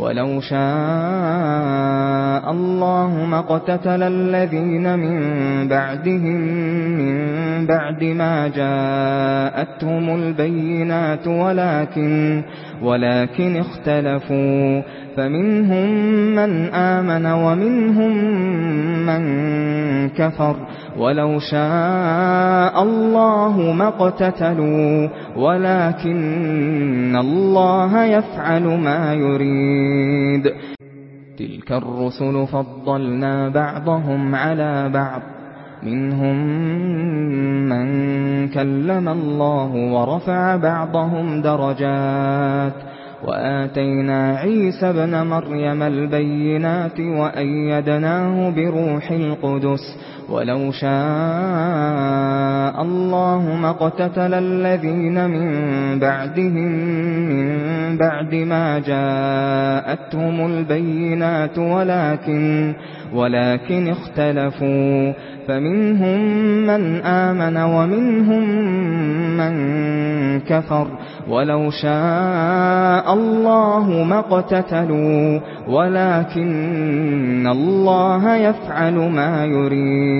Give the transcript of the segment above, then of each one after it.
ولو شاء الله ما قتتل الذين من بعدهم من بعد ما جاءتهم البينات ولكن ولكن اختلفوا. فمنهم من آمن ومنهم من كفر. ولو شاء الله ما اقتتلوا. ولكن الله يفعل ما يريد. تلك الرسل فضلنا بعضهم على بعض. منهم من كلم الله ورفع بعضهم درجات وآتينا عيسى ابْنَ مريم البينات وأيدناه بروح القدس ولو شاء الله ما قتتل الذين من بعدهم من بعد ما جاءتهم البينات ولكن ولكن اختلفوا. فمنهم من آمن ومنهم من كفر. ولو شاء الله ما قتتلوا ولكن الله يفعل ما يريد.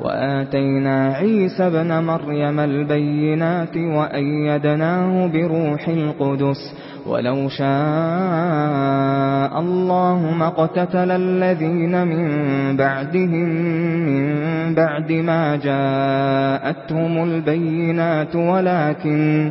وآتينا عيسى بن مريم البينات وأيدناه بروح القدس ولو شاء الله ما قتتل الذين من بعدهم من بعد ما جاءتهم البينات ولكن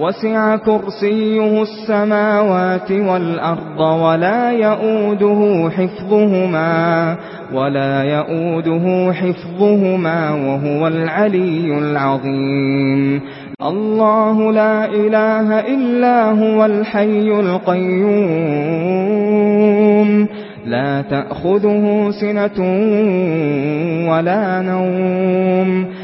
وَسِعَ كُرْسِيُّهُ السَّمَاوَاتِ وَالْأَرْضَ وَلَا يَئُودُهُ حِفْظُهُمَا وَلَا يَئُودُهُ حِفْظُهُمَا وَهُوَ الْعَلِيُّ الْعَظِيمُ. اللَّهُ لَا إِلَٰهَ إِلَّا هُوَ الْحَيُّ الْقَيُّومُ. لَا تَأْخُذُهُ سِنَةٌ وَلَا نَوْمٌ.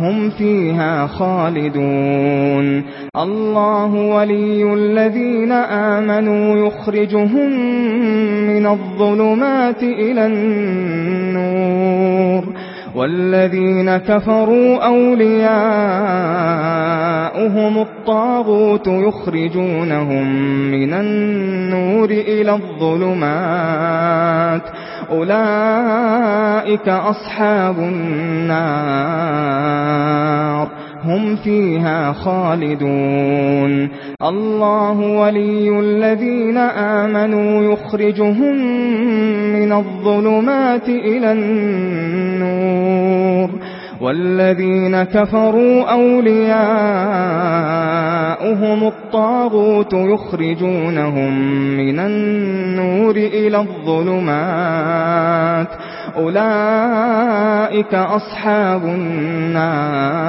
هم فيها خالدون۔ الله ولي الذين آمنوا يخرجهم من الظلمات إلى النور۔ والذين كفروا أولياؤهم الطاغوت يخرجونهم من النور إلى الظلمات۔ أولئك أصحاب النار هم فيها خالدون الله ولي الذين آمنوا يخرجهم من الظلمات إلى النور والذين كفروا أولياؤهم الطاغوت يخرجونهم من النور إلى الظلمات أولئك أصحاب النار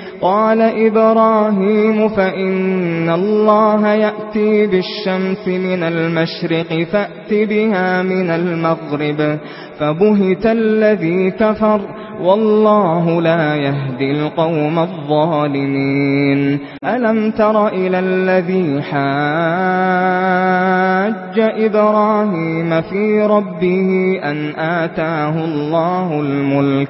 قال إبراهيم فإن الله يأتي بالشمس من المشرق فأت بها من المغرب فبهت الذي كفر والله لا يهدي القوم الظالمين ألم تر إلى الذي حاج إبراهيم في ربه أن آتاه الله الملك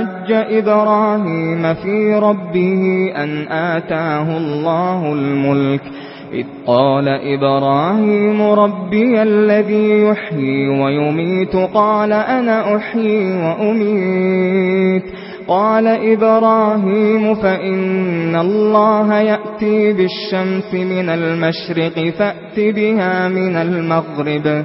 حَجَّ إِبْرَاهِيمَ فِي رَبِّهِ أَنْ آتَاهُ اللَّهُ الْمُلْكَ إِذْ قَالَ إِبْرَاهِيمُ رَبِّي الَّذِي يُحْيِي وَيُمِيتُ قَالَ أَنَا أُحْيِي وَأُمِيتُ قَالَ إِبْرَاهِيمُ فَإِنَّ اللَّهَ يَأْتِي بِالشَّمْسِ مِنَ الْمَشْرِقِ فَأْتِ بِهَا مِنَ الْمَغْرِبِ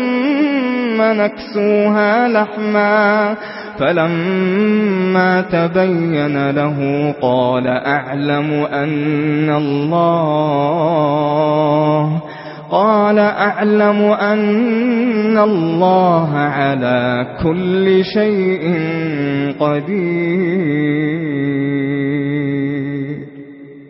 ثُمَّ نَكْسُوهَا لَحْمًا فَلَمَّا تَبَيَّنَ لَهُ قَالَ أَعْلَمُ أَنَّ اللَّهَ قال أعلم أن الله على كل شيء قدير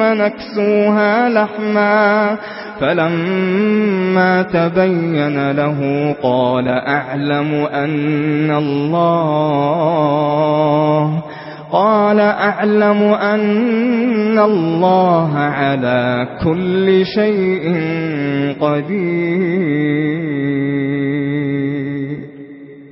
ثم نكسوها لحما فلما تبين له قال أعلم أن الله قال أعلم أن الله على كل شيء قدير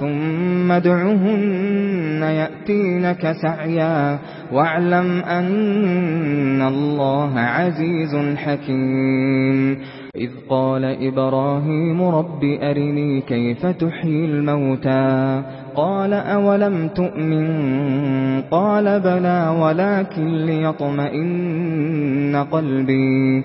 ثم ادعهن يأتينك سعيا واعلم أن الله عزيز حكيم. إذ قال إبراهيم رب أرني كيف تحيي الموتى؟ قال أولم تؤمن؟ قال بلى ولكن ليطمئن قلبي.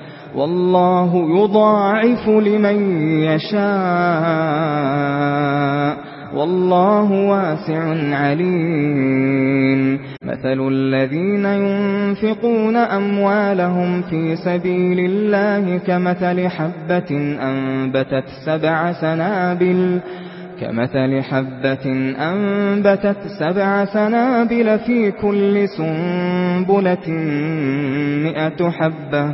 والله يضاعف لمن يشاء. والله واسع عليم. مثل الذين ينفقون أموالهم في سبيل الله كمثل حبة أنبتت سبع سنابل كمثل حبة أنبتت سبع سنابل في كل سنبلة مئة حبة.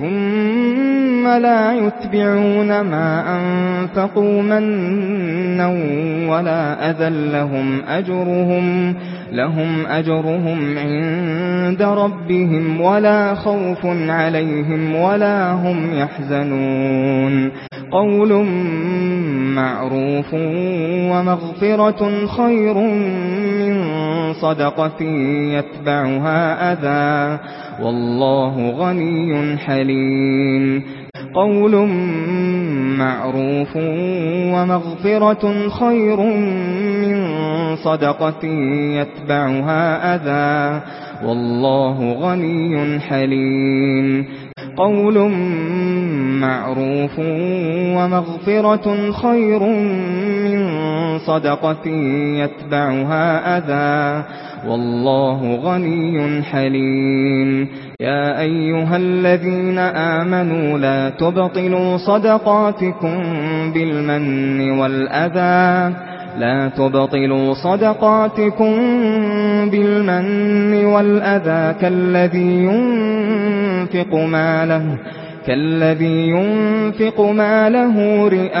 ثُمَّ لَا يُتْبِعُونَ مَا أَنفَقُوا مَنًّا وَلَا أَذًى لَّهُمْ أَجْرُهُمْ لَهُمْ أَجْرُهُمْ عِندَ رَبِّهِمْ وَلَا خَوْفٌ عَلَيْهِمْ وَلَا هُمْ يَحْزَنُونَ قَوْلٌ مَّعْرُوفٌ وَمَغْفِرَةٌ خَيْرٌ مِّن صَدَقَةٍ يَتْبَعُهَا أَذًى والله غني حليم قول معروف ومغفرة خير من صدقة يتبعها أذى والله غني حليم قول معروف ومغفرة خير من صدقة يتبعها أذى والله غني حليم يا ايها الذين آمنوا لا تبطلوا صدقاتكم بالمن والأذى لا تبطلوا صدقاتكم بالمن والأذى كالذي ينفق ماله كالذي ينفق ماله رئاء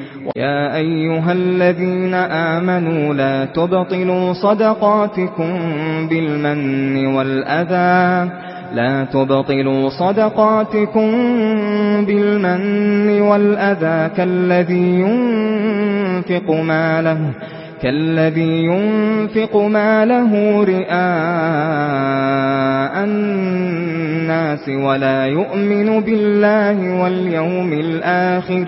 يا أيها الذين آمنوا لا تبطلوا صدقاتكم بالمن والأذى. لا تبطلوا صدقاتكم بالمن والأذى كالذي ينفق ماله كالذي ينفق ماله رئاء الناس ولا يؤمن بالله واليوم الآخر.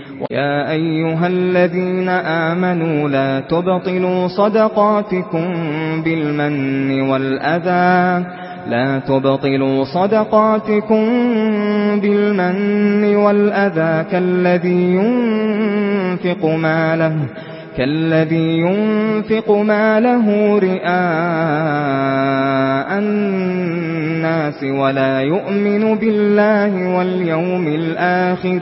يا ايها الذين امنوا لا تبطلوا صدقاتكم بالمن والاذى لا تبطلوا صدقاتكم بالمن والاذى كالذي ينفق ماله كالذي ينفق ماله رئاء الناس ولا يؤمن بالله واليوم الآخر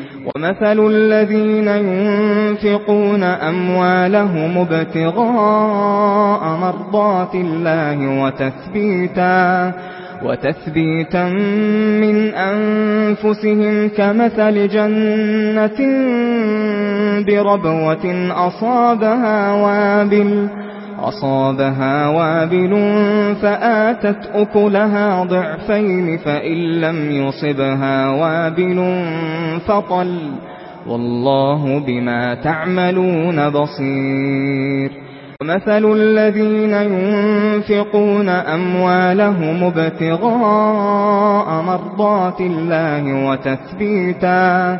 ومثل الذين ينفقون أموالهم ابتغاء مرضات الله وتثبيتا وتثبيتا من أنفسهم كمثل جنة بربوة أصابها وابل أصابها وابل فآتت أكلها ضعفين فإن لم يصبها وابل فطل والله بما تعملون بصير. ومثل الذين ينفقون أموالهم ابتغاء مرضات الله وتثبيتاً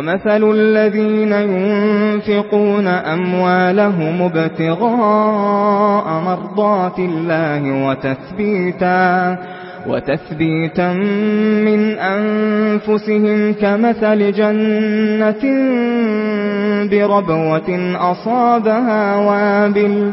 وَمَثَلُ الذين ينفقون أموالهم ابتغاء مرضات الله وتثبيتا وتثبيتا من أنفسهم كمثل جنة بربوة أصابها وابل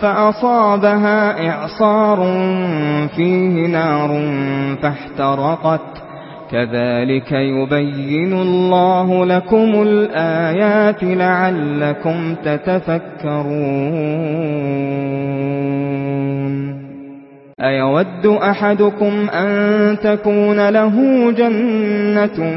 فأصابها إعصار فيه نار فاحترقت. كذلك يبين الله لكم الآيات لعلكم تتفكرون. أيود أحدكم أن تكون له جنة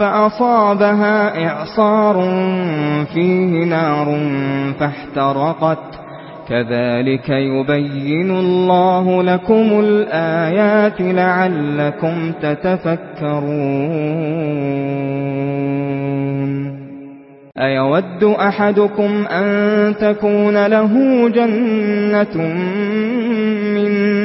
فأصابها إعصار فيه نار فاحترقت. كذلك يبين الله لكم الآيات لعلكم تتفكرون. أيود أحدكم أن تكون له جنة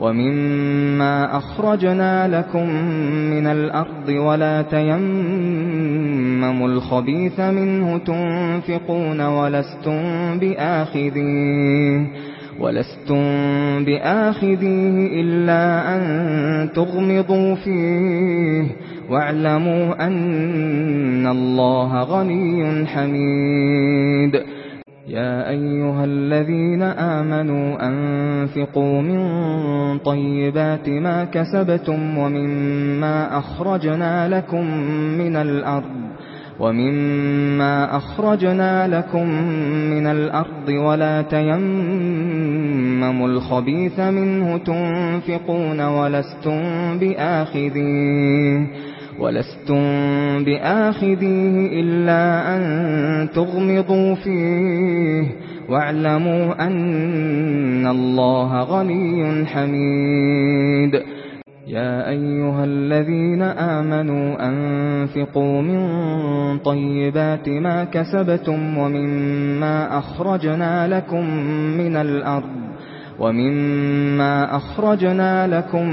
وَمِمَّا أَخْرَجْنَا لَكُم مِّنَ الْأَرْضِ وَلَا تَيَمَّمُوا الْخَبِيثَ مِنْهُ تُنفِقُونَ وَلَسْتُم بِآخِذِيهِ وَلَسْتُم بِآخِذِيهِ إِلَّا أَن تُغْمِضُوا فِيهِ وَاعْلَمُوا أَنَّ اللَّهَ غَنِيٌّ حَمِيدٌ يا ايها الذين امنوا انفقوا من طيبات ما كسبتم ومما اخرجنا لكم من الأرض ومما اخرجنا لكم من الأرض ولا تيمموا الخبيث منه تنفقون ولستم باخذيه ولستم بآخذيه إلا أن تغمضوا فيه واعلموا أن الله غني حميد يا أيها الذين آمنوا أنفقوا من طيبات ما كسبتم ومما أخرجنا لكم من الأرض۔ وَمِمَّا أَخْرَجْنَا لَكُم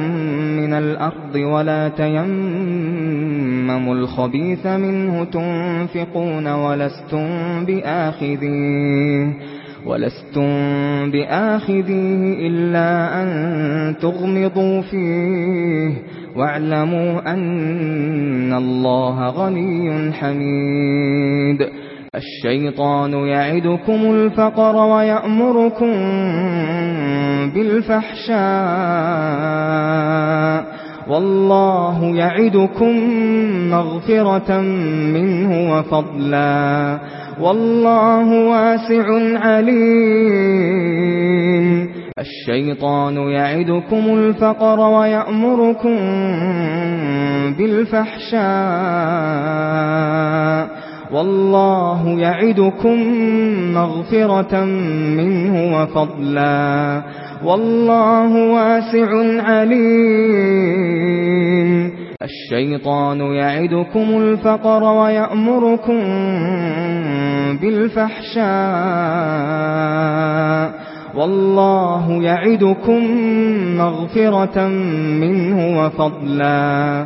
مِّنَ الْأَرْضِ وَلَا تَيَمَّمُوا الْخَبِيثَ مِنْهُ تُنفِقُونَ وَلَسْتُم بِآخِذِيهِ وَلَسْتُم بِآخِذِيهِ إِلَّا أَن تُغْمِضُوا فِيهِ وَاعْلَمُوا أَنَّ اللَّهَ غَنِيٌّ حَمِيدٌ الشيطان يعدكم الفقر ويأمركم بالفحشاء والله يعدكم مغفرة منه وفضلا والله واسع عليم الشيطان يعدكم الفقر ويأمركم بالفحشاء والله يعدكم مغفرة منه وفضلا. والله واسع عليم. الشيطان يعدكم الفقر ويأمركم بالفحشاء. والله يعدكم مغفرة منه وفضلا.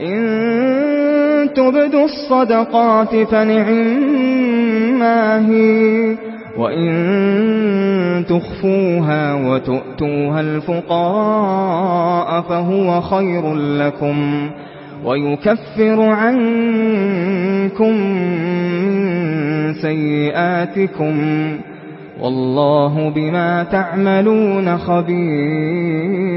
إن تبدوا الصدقات فنعما هي وإن تخفوها وتؤتوها الفقراء فهو خير لكم ويكفر عنكم سيئاتكم والله بما تعملون خبير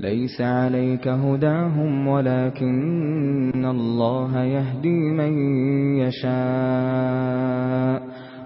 ليس عليك هداهم ولكن الله يهدي من يشاء.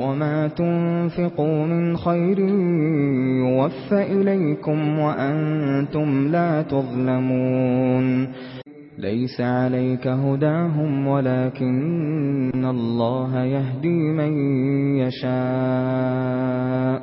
وما تنفقوا من خير يوفى إليكم وأنتم لا تظلمون ليس عليك هداهم ولكن الله يهدي من يشاء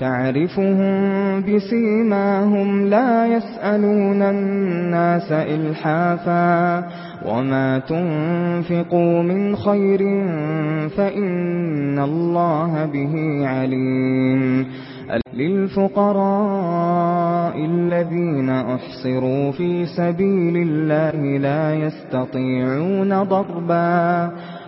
تعرفهم بسيماهم لا يسألون الناس إلحافا وما تنفقوا من خير فإن الله به عليم للفقراء الذين أحصروا في سبيل الله لا يستطيعون ضربا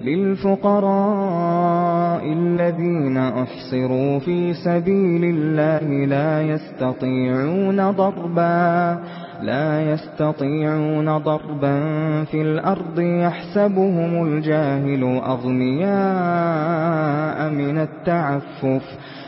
للفقراء الذين أحصروا في سبيل الله لا يستطيعون ضربا لا يستطيعون ضربا في الأرض يحسبهم الجاهل أغنياء من التعفف.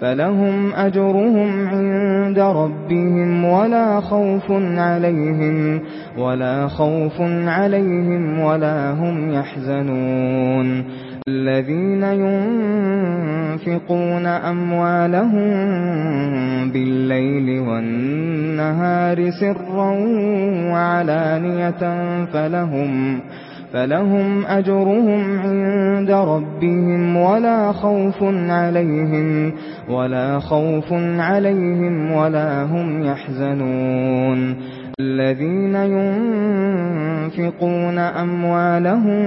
فلهم أجرهم عند ربهم ولا خوف عليهم ولا خوف عليهم ولا هم يحزنون الذين ينفقون أموالهم بالليل والنهار سرا وعلانية فلهم فلهم أجرهم عند ربهم ولا خوف عليهم ولا خوف عليهم ولا هم يحزنون الذين ينفقون أموالهم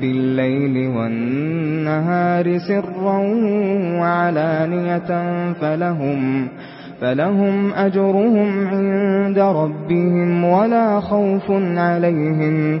بالليل والنهار سرا وعلانية فلهم فلهم أجرهم عند ربهم ولا خوف عليهم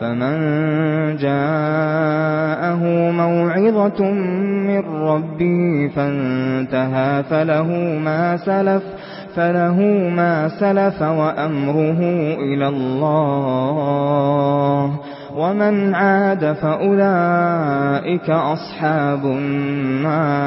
فمن جاءه موعظة من ربي فانتهى فله ما سلف فله ما سلف وأمره إلى الله. ومن عاد فأولئك أصحاب النار.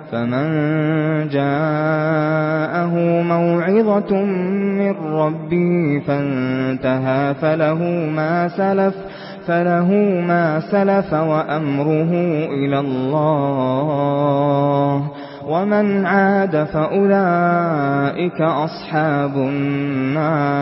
فمن جاءه موعظة من ربي فانتهى فله ما سلف فله ما سلف وأمره إلى الله. ومن عاد فأولئك أصحاب النار.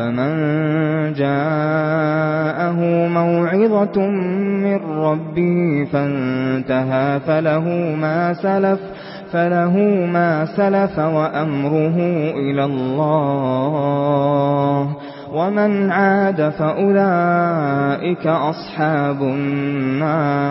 فمن جاءه موعظة من ربي فانتهى فله ما سلف فله ما سلف وأمره إلى الله ومن عاد فأولئك أصحاب النار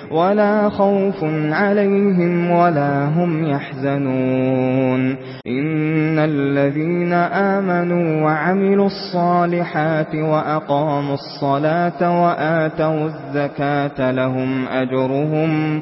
ولا خوف عليهم ولا هم يحزنون. إن الذين آمنوا وعملوا الصالحات وأقاموا الصلاة وآتوا الزكاة لهم أجرهم وعملوا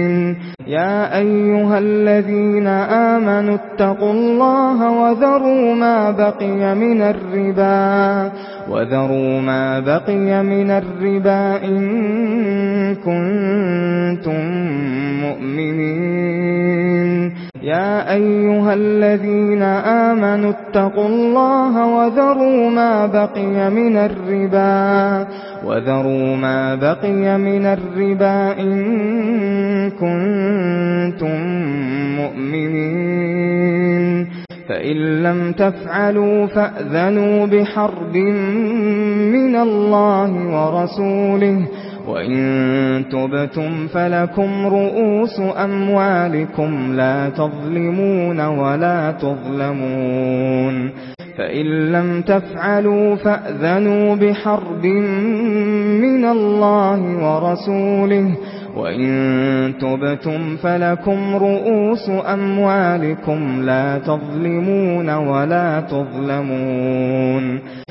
يا ايها الذين امنوا اتقوا الله وذروا ما بقي من الربا وذروا ما بقي من الربا ان كنتم مؤمنين يا أيها الذين آمنوا اتقوا الله وذروا ما بقي من الربا وذروا ما بقي من الربا إن كنتم مؤمنين. فإن لم تفعلوا فأذنوا بحرب من الله ورسوله وَإِن تُبْتُمْ فَلَكُمْ رُؤُوسُ أَمْوَالِكُمْ لَا تَظْلِمُونَ وَلَا تُظْلَمُونَ فَإِن لَّمْ تَفْعَلُوا فَأْذَنُوا بِحَرْبٍ مِّنَ اللَّهِ وَرَسُولِهِ وَإِن تُبْتُمْ فَلَكُمْ رُؤُوسُ أَمْوَالِكُمْ لَا تَظْلِمُونَ وَلَا تُظْلَمُونَ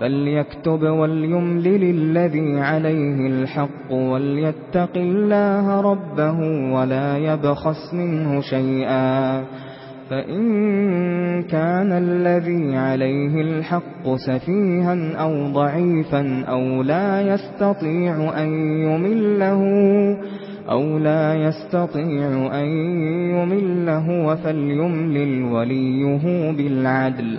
فَلْيَكْتُبْ وَلْيُمْلِلِ الَّذِي عَلَيْهِ الْحَقُّ وَلْيَتَّقِ اللَّهَ رَبَّهُ وَلَا يَبْخَسْ مِنْهُ شَيْئًا فَإِن كَانَ الَّذِي عَلَيْهِ الْحَقُّ سَفِيهًا أَوْ ضَعِيفًا أَوْ لَا يَسْتَطِيعُ أَن يُمِلَّهُ أَوْ لَا يَسْتَطِيعُ أَن يُمِلَّهُ فَلْيُمْلِلْ وَلِيُّهُ بِالْعَدْلِ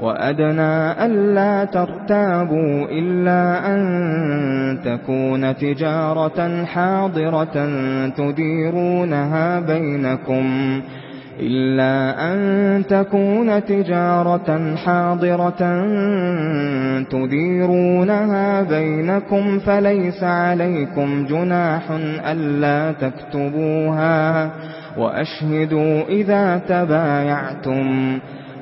وَأَدْنَى أَلَّا تَرْتَابُوا إِلَّا أَن تَكُونَ تِجَارَةً حَاضِرَةً تُدِيرُونَهَا بَيْنَكُمْ إِلَّا أَن تَكُونَ تِجَارَةً حَاضِرَةً تُدِيرُونَهَا بَيْنَكُمْ فَلَيْسَ عَلَيْكُمْ جُنَاحٌ أَلَّا تَكْتُبُوهَا وَأَشْهِدُوا إِذَا تَبَايَعْتُمْ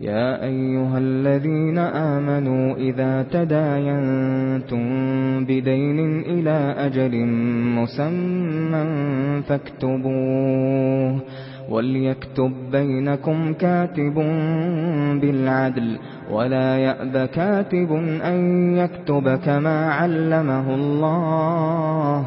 يا أيها الذين آمنوا إذا تداينتم بدين إلى أجل مسمى فاكتبوه وليكتب بينكم كاتب بالعدل ولا يأب كاتب أن يكتب كما علمه الله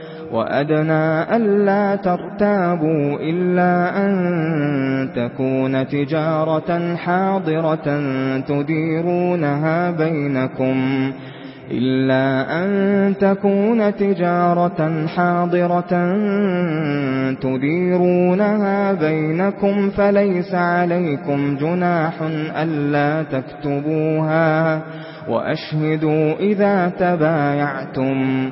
وَأَدْنَى أَلَّا تَرْتَابُوا إِلَّا أَن تَكُونَ تِجَارَةً حَاضِرَةً تُدِيرُونَهَا بَيْنَكُمْ إِلَّا أَن تَكُونَ تِجَارَةً حَاضِرَةً تُدِيرُونَهَا بَيْنَكُمْ فَلَيْسَ عَلَيْكُمْ جُنَاحٌ أَلَّا تَكْتُبُوهَا وَأَشْهِدُوا إِذَا تَبَايَعْتُمْ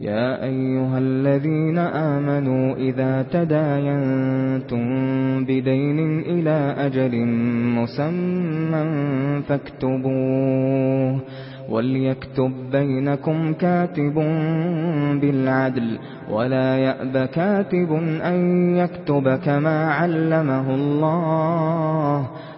يا ايها الذين امنوا اذا تداينتم بدين إلى أجل مسمى فاكتبوه وليكتب بينكم كاتب بالعدل ولا يأب كاتب أن يكتب كما علمه الله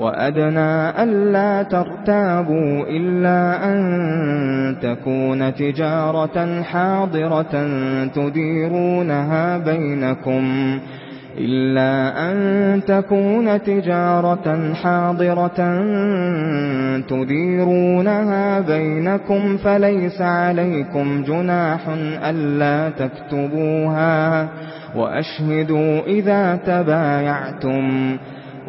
وَأَدْنَى أَلَّا تَرْتَابُوا إِلَّا أَن تَكُونَ تِجَارَةً حَاضِرَةً تُدِيرُونَهَا بَيْنَكُمْ إلا أن تكون تجارة حاضرة تديرونها بينكم فليس عليكم جناح ألا تكتبوها وأشهدوا إذا تبايعتم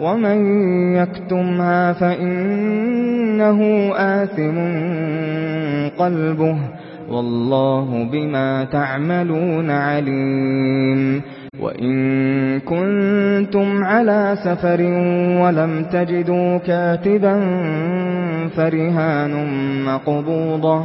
ومن يكتمها فإنه آثم قلبه والله بما تعملون عليم وَإِن كُنتُمْ عَلَى سَفَرٍ وَلَمْ تَجِدُوا كَاتِبًا فَرِهَانٌ مَّقْبُوضَةٌ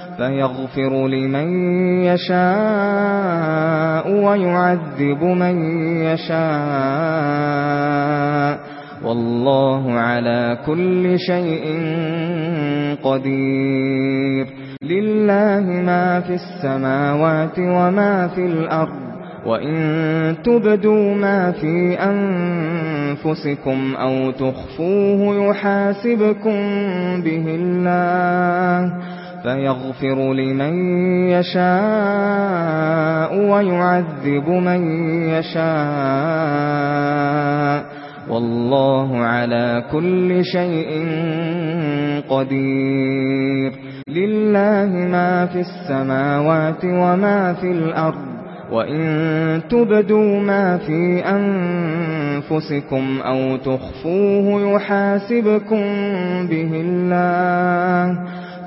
فيغفر لمن يشاء ويعذب من يشاء والله على كل شيء قدير لله ما في السماوات وما في الأرض وَإِن تُبْدُوا مَا فِي أَنفُسِكُمْ أَوْ تُخْفُوهُ يُحَاسِبْكُم بِهِ اللَّهُ فيغفر لمن يشاء ويعذب من يشاء والله على كل شيء قدير لله ما في السماوات وما في الأرض وَإِن تُبْدُوا مَا فِي أَنفُسِكُمْ أَوْ تُخْفُوهُ يُحَاسِبْكُم بِهِ اللَّهُ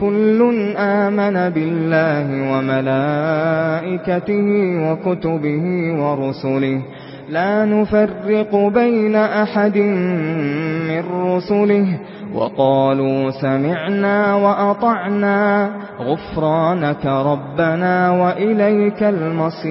كُلٌّ آمَنَ بِاللَّهِ وَمَلَائِكَتِهِ وَكُتُبِهِ وَرُسُلِهِ لَا نُفَرِّقُ بَيْنَ أَحَدٍ مِّن رُّسُلِهِ وَقَالُوا سَمِعْنَا وَأَطَعْنَا غُفْرَانَكَ رَبَّنَا وَإِلَيْكَ الْمَصِيرُ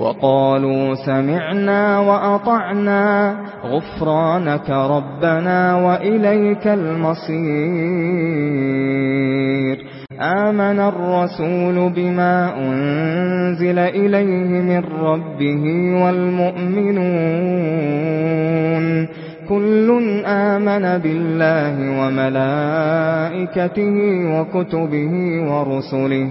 وقالوا سمعنا وأطعنا غفرانك ربنا وإليك المصير. آمن الرسول بما أنزل إليه من ربه والمؤمنون. كل آمن بالله وملائكته وكتبه ورسله.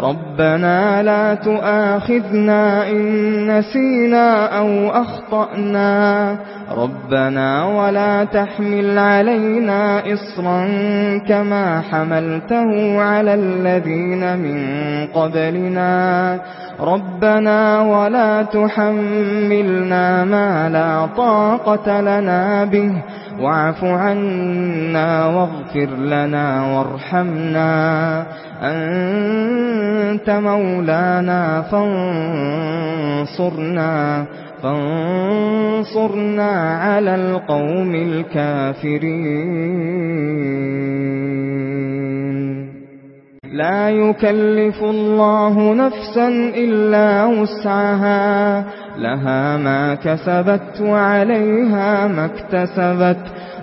رَبَّنَا لَا تُؤَاخِذْنَا إِن نَّسِينَا أَوْ أَخْطَأْنَا. رَبَّنَا وَلَا تَحْمِلْ عَلَيْنَا إِصْرًا كَمَا حَمَلْتَهُ عَلَى الَّذِينَ مِن قَبْلِنَا. رَبَّنَا وَلَا تُحَمِّلْنَا مَا لَا طَاقَةَ لَنَا بِهِ. وَاعْفُ عَنَّا وَاغْفِرْ لَنَا وَارْحَمْنَا. أنت مولانا فانصرنا فانصرنا على القوم الكافرين. لا يكلف الله نفسا إلا وسعها لها ما كسبت وعليها ما اكتسبت.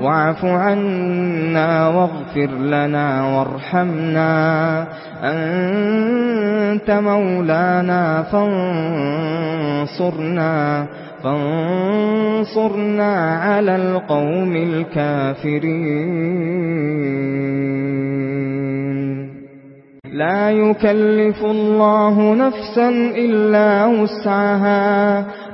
واعف عنا واغفر لنا وارحمنا. أنت مولانا فانصرنا فانصرنا على القوم الكافرين. لا يكلف الله نفسا إلا وسعها.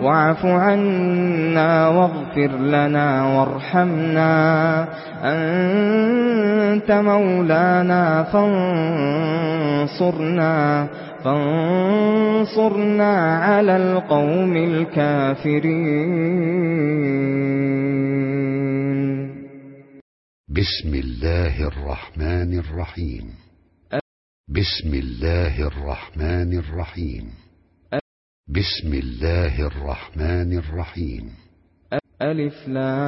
واعف عنا واغفر لنا وارحمنا. أنت مولانا فانصرنا فانصرنا على القوم الكافرين. بسم الله الرحمن الرحيم. بسم الله الرحمن الرحيم. بسم الله الرحمن الرحيم ألف لام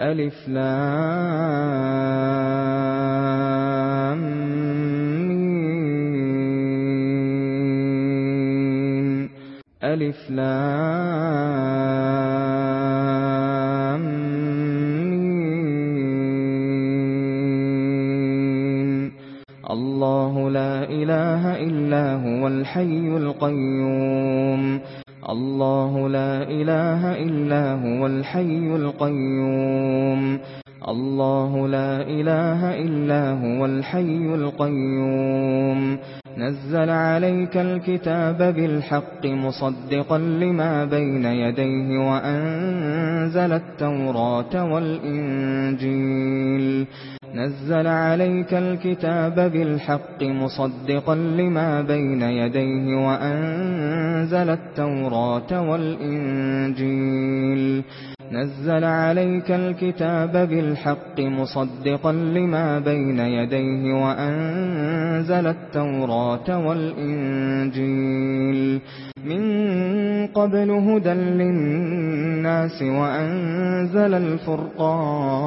ألف لام ألف لام الحي القيوم. الله لا إله إلا هو الحي القيوم. الله لا إله إلا هو الحي القيوم. نزل عليك الكتاب بالحق مصدقا لما بين يديه وأنزل التوراة والإنجيل. نزل عليك الكتاب بالحق مصدقا لما بين يديه وأنزل التوراة والإنجيل. نزل عليك الكتاب بالحق مصدقا لما بين يديه وأنزل التوراة والإنجيل. من قبل هدى للناس وأنزل الفرقان.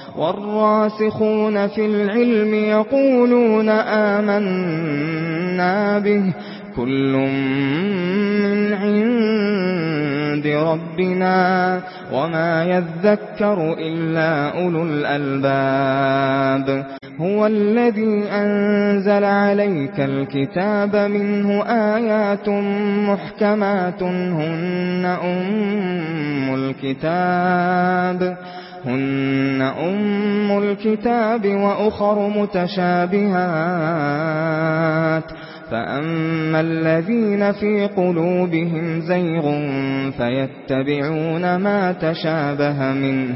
والراسخون في العلم يقولون آمنا به. كل من عند ربنا وما يذكر إلا أولو الألباب. هو الذي أنزل عليك الكتاب منه آيات محكمات هن أم الكتاب. هُنَّ أُمُّ الْكِتَابِ وَأُخَرُ مُتَشَابِهَاتٌ فَأَمَّا الَّذِينَ فِي قُلُوبِهِمْ زَيْغٌ فَيَتَّبِعُونَ مَا تَشَابَهَ مِنْهُ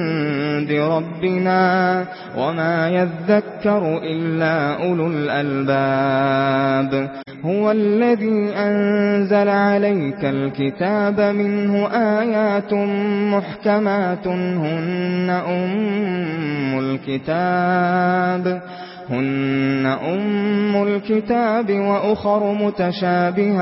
عِندِ رَبِّنَا وَمَا يَذَّكَّرُ إِلَّا أُولُو الْأَلْبَابِ هُوَ الَّذِي أَنزَلَ عَلَيْكَ الْكِتَابَ مِنْهُ آيَاتٌ مُحْكَمَاتٌ هُنَّ أُمُّ الْكِتَابِ هُنَّ أُمُّ الْكِتَابِ وَأُخَرُ مُتَشَابِهَاتٌ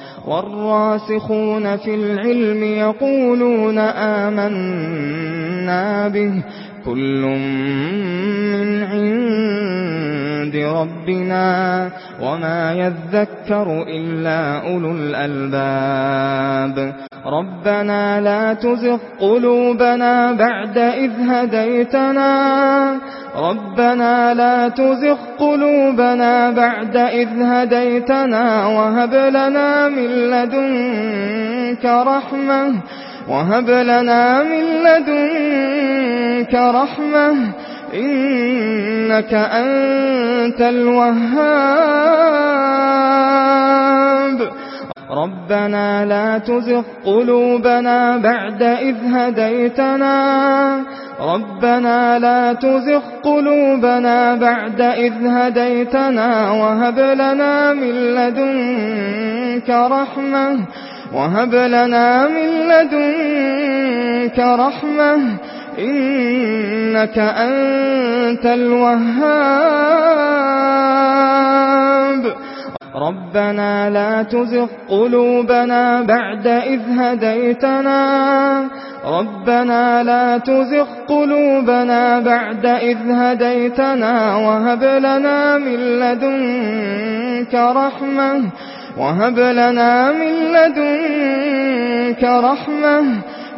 والراسخون في العلم يقولون آمنا به. كل من عند عِندِ رَبِّنَا وَمَا يَذَّكَّرُ إِلَّا أُولُو الْأَلْبَابِ. رَبَّنَا لَا تُزِغْ قُلُوبَنَا بَعْدَ إِذْ هَدَيْتَنَا. رَبَّنَا لَا تُزِغْ قُلُوبَنَا بَعْدَ إِذْ هَدَيْتَنَا وَهَبْ لَنَا مِن لَّدُنكَ رَحْمَةً. وَهَبْ لَنَا مِن لَّدُنكَ رَحْمَةً. إنك أنت الوهاب. ربنا لا تزغ قلوبنا بعد إذ هديتنا. ربنا لا تزغ قلوبنا بعد إذ هديتنا. وهب لنا من لدنك رحمة. وهب لنا من لدنك رحمة. إنك أنت الوهاب. ربنا لا تزغ قلوبنا بعد إذ هديتنا. ربنا لا تزغ قلوبنا بعد إذ هديتنا. وهب لنا من لدنك رحمة. وهب لنا من لدنك رحمة.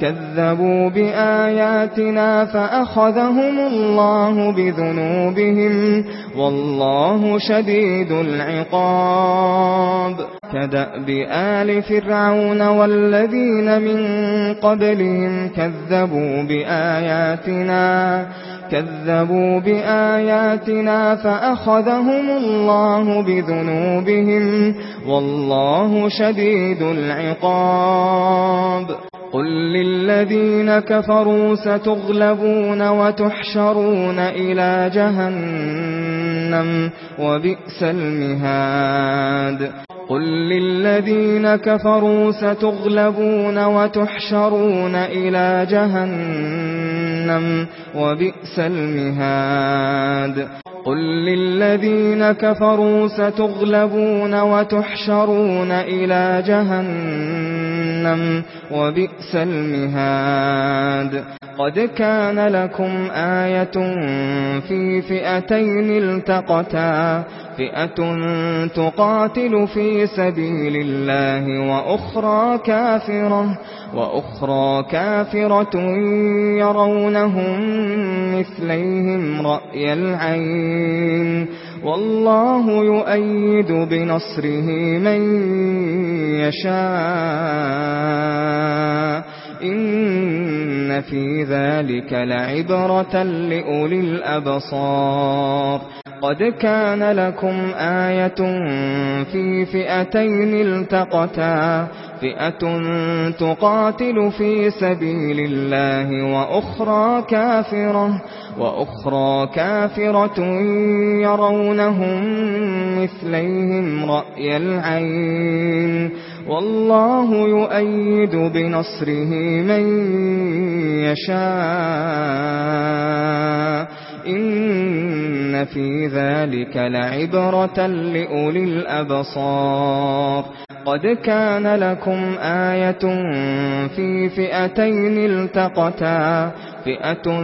كذبوا بآياتنا فأخذهم الله بذنوبهم والله شديد العقاب. كَذَّبَ آل فرعون والذين من قبلهم كذبوا بآياتنا كذبوا بآياتنا فأخذهم الله بذنوبهم والله شديد العقاب. قل للذين كفروا ستغلبون وتحشرون إلى جهنم وبئس المهاد. قل للذين كفروا ستغلبون وتحشرون إلى جهنم وبئس المهاد. قل للذين كفروا ستغلبون وتحشرون إلى جهنم جهنم وبئس المهاد. قد كان لكم آية في فئتين التقتا. فئة تقاتل في سبيل الله وأخرى كافرة وأخرى كافرة يرونهم مثليهم رأي العين. والله يؤيد بنصره من يشاء. إن في ذلك لعبرة لأولي الأبصار قد كان لكم آية في فئتين التقتا فئة تقاتل في سبيل الله وأخرى كافرة وأخرى كافرة يرونهم مثليهم رأي العين والله يؤيد بنصره من يشاء. إن في ذلك لعبرة لأولي الأبصار قد كان لكم آية في فئتين التقتا فئة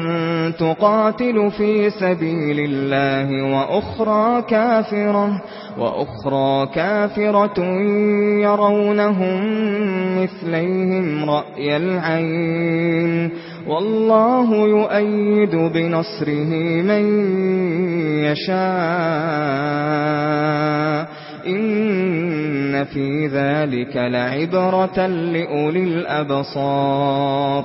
تقاتل في سبيل الله وأخرى كافرة وأخرى كافرة يرونهم مثليهم رأي العين والله يؤيد بنصره من يشاء إن في ذلك لعبرة لأولي الأبصار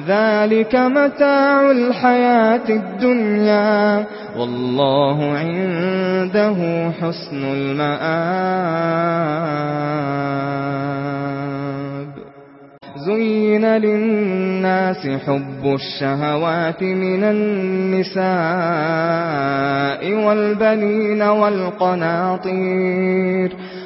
ذلك متاع الحياة الدنيا والله عنده حسن المآب زين للناس حب الشهوات من النساء والبنين والقناطير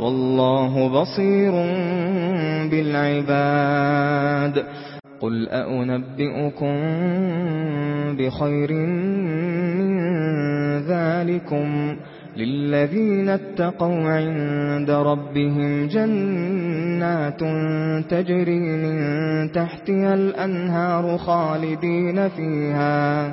والله بصير بالعباد. قل أأنبئكم بخير من ذلكم. للذين اتقوا عند ربهم جنات تجري من تحتها الأنهار خالدين فيها.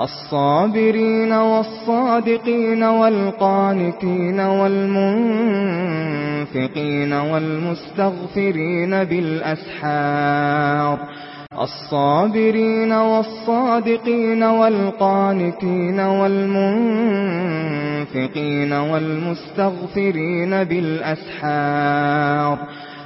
الصابرين والصادقين والقانتين والمنفقين والمستغفرين بالأسحار الصابرين والصادقين والقانتين والمنفقين والمستغفرين بالأسحار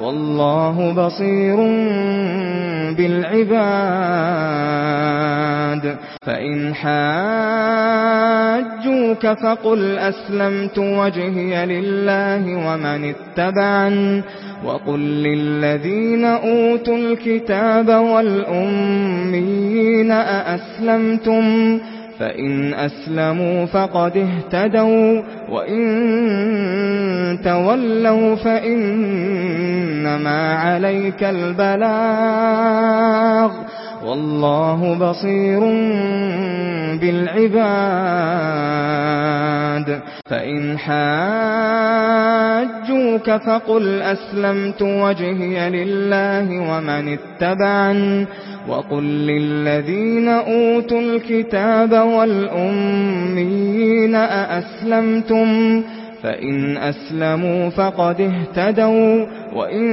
والله بصير بالعباد. فإن حاجوك فقل أسلمت وجهي لله ومن اتبعا وقل للذين أوتوا الكتاب والأمين أأسلمتم؟ فَإِنْ أَسْلَمُوا فَقَدِ اهْتَدَوْا وَإِنْ تَوَلَّوْا فَإِنَّمَا عَلَيْكَ الْبَلَاغُ والله بصير بالعباد. فإن حاجوك فقل أسلمت وجهي لله ومن اتبعا وقل للذين أوتوا الكتاب والأمين أأسلمتم؟ فَإِنْ أَسْلَمُوا فَقَدِ اهْتَدَوْا وَإِنْ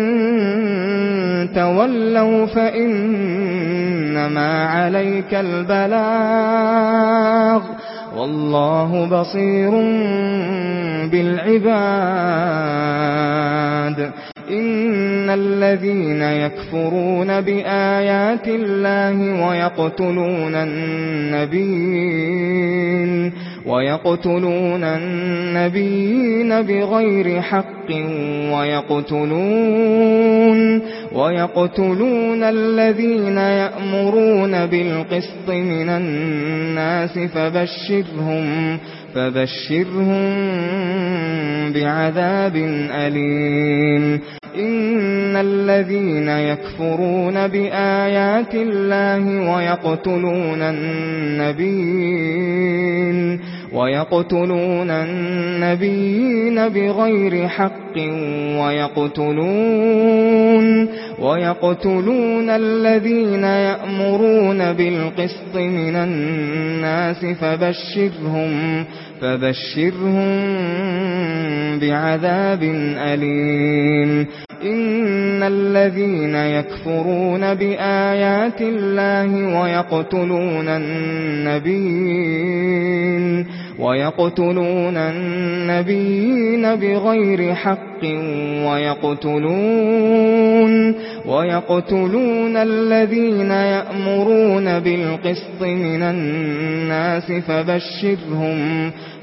تَوَلَّوْا فَإِنَّمَا عَلَيْكَ الْبَلَاغُ وَاللَّهُ بَصِيرٌ بِالْعِبَادِ إِنَّ الَّذِينَ يَكْفُرُونَ بِآيَاتِ اللَّهِ وَيَقْتُلُونَ النَّبِيِّينَ ويقتلون النبيين بغير حق ويقتلون ويقتلون الذين يأمرون بالقسط من الناس فبشرهم فبشرهم بعذاب أليم إن الذين يكفرون بآيات الله ويقتلون النبيين ويقتلون النبيين بغير حق ويقتلون ويقتلون الذين يأمرون بالقسط من الناس فبشرهم فبشرهم فبشرهم بعذاب أليم. إن الذين يكفرون بآيات الله ويقتلون النبيين ويقتلون النبيين بغير حق ويقتلون ويقتلون الذين يأمرون بالقسط من الناس فبشرهم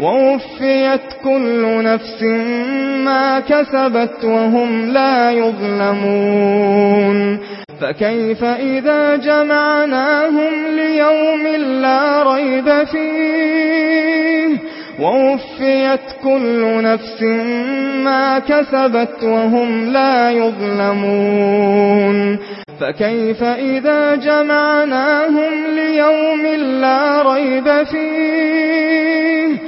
ووفيت كل نفس ما كسبت وهم لا يظلمون فكيف إذا جمعناهم ليوم لا ريب فيه ووفيت كل نفس ما كسبت وهم لا يظلمون فكيف إذا جمعناهم ليوم لا ريب فيه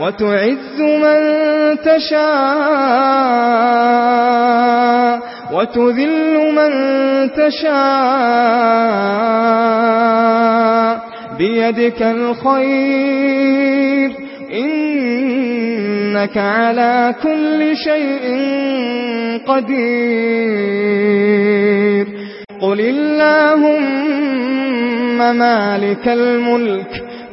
وتعز من تشاء وتذل من تشاء. بيدك الخير إنك على كل شيء قدير. قل اللهم مالك الملك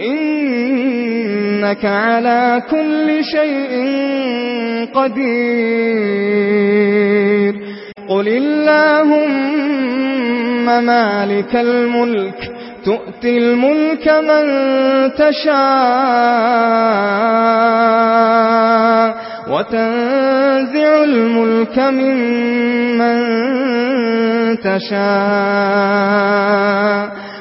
إنك على كل شيء قدير. قل اللهم مالك الملك تؤتي الملك من تشاء وتنزع الملك ممن تشاء.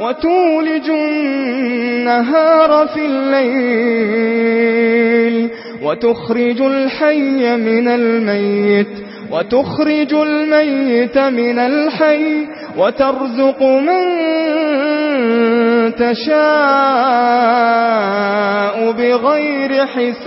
وتولج النهار في الليل وتخرج الحي من الميت وتخرج الميت من الحي وترزق من تشاء بغير حساب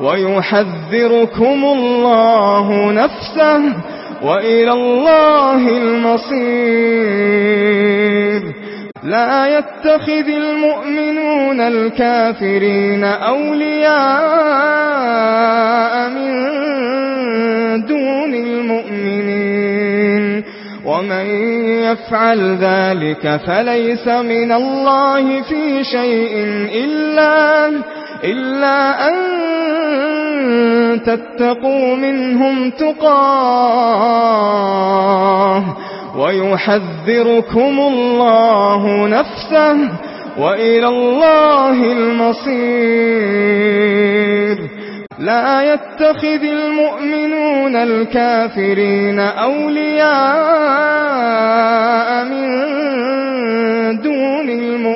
ويحذركم الله نفسه وإلى الله المصير لا يتخذ المؤمنون الكافرين أولياء من دون المؤمنين ومن يفعل ذلك فليس من الله في شيء إلا أنه إلا أن تتقوا منهم تقاه ويحذركم الله نفسه وإلى الله المصير. لا يتخذ المؤمنون الكافرين أولياء من دون المؤمنين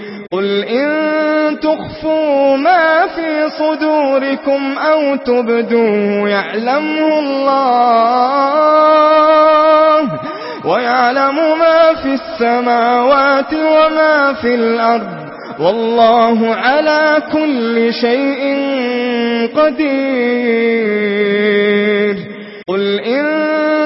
قل إن تخفوا ما في صدوركم أو تبدوا يعلمه الله ويعلم ما في السماوات وما في الأرض والله على كل شيء قدير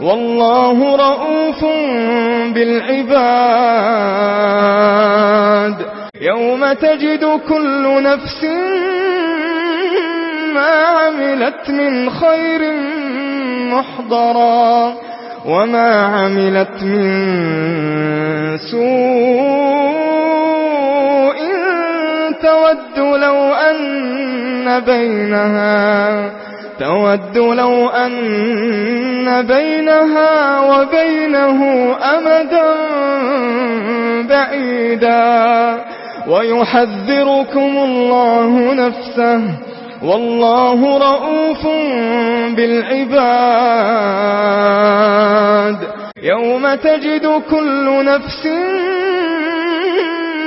والله رؤوف بالعباد. يوم تجد كل نفس ما عملت من خير محضرا وما عملت من سوء تود لو أن بينها تود لو أن بينها وبينه أمدا بعيدا. ويحذركم الله نفسه. والله رؤوف بالعباد. يوم تجد كل نفس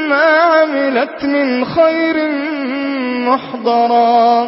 ما عملت من خير محضرا.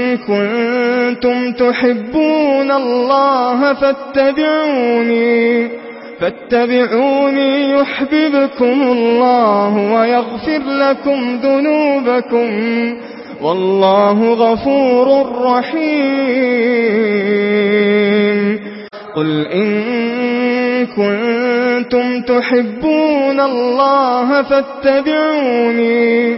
كنتم تحبون الله فاتبعوني فاتبعوني يحببكم الله ويغفر لكم ذنوبكم. والله غفور رحيم. قل إن كنتم تحبون الله فاتبعوني.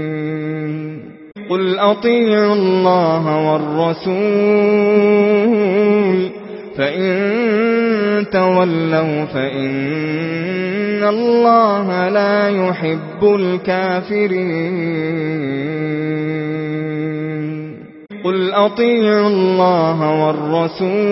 قل أطيعوا الله والرسول فإن تولوا فإن الله لا يحب الكافرين قل أطيعوا الله والرسول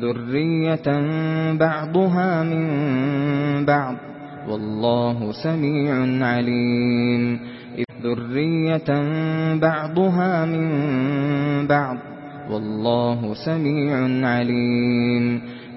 ذرية بعضها من بعض والله سميع عليم. ذرية بعضها من بعض والله سميع عليم.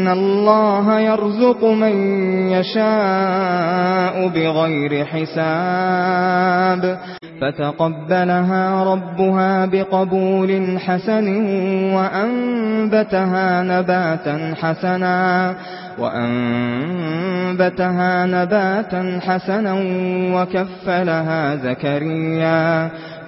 ان الله يرزق من يشاء بغير حساب فتقبلها ربها بقبول حسن وانبتها نباتا حسنا وانبتها نباتا حسنا وكفلها زكريا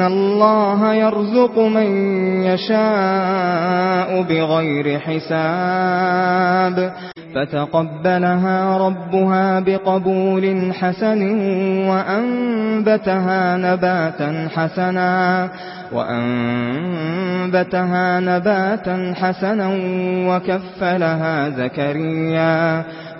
ان الله يرزق من يشاء بغير حساب فتقبلها ربها بقبول حسن وأنبتها نباتا حسنا وأنبتها نباتا حسنا وكفلها زكريا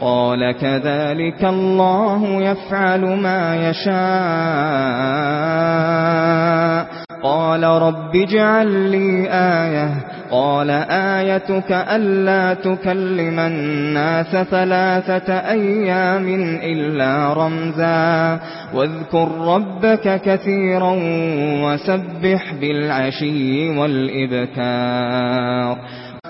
قال كذلك الله يفعل ما يشاء. قال رب اجعل لي آية. قال آيتك ألا تكلم الناس ثلاثة أيام إلا رمزا. واذكر ربك كثيرا وسبح بالعشي والإبكار.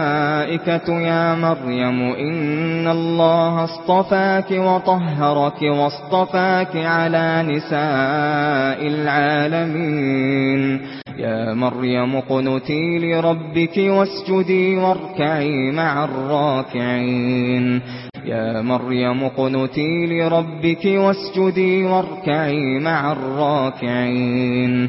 الْمَلَائِكَةُ يَا مَرْيَمُ إِنَّ اللَّهَ اصْطَفَاكِ وَطَهَّرَكِ وَاصْطَفَاكِ عَلَى نِسَاءِ الْعَالَمِينَ. يَا مَرْيَمُ قنوتي لِرَبِّكِ وَاسْجُدِي وَارْكَعِي مَعَ الرَّاكِعِينَ. يا مريم قنوتي لربك واسجدي واركعي مع الراكعين.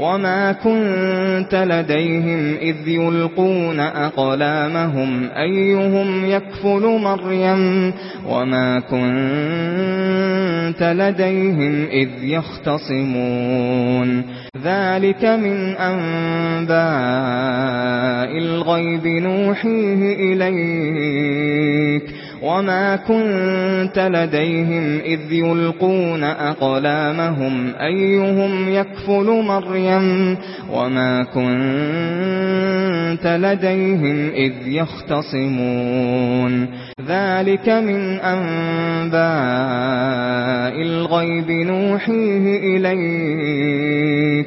وما كنت لديهم إذ يلقون أقلامهم أيهم يكفل مريم وما كنت لديهم إذ يختصمون ذلك من أنباء الغيب نوحيه إليك وما كنت لديهم إذ يلقون أقلامهم أيهم يكفل مريم وما كنت لديهم إذ يختصمون ذلك من أنباء الغيب نوحيه إليك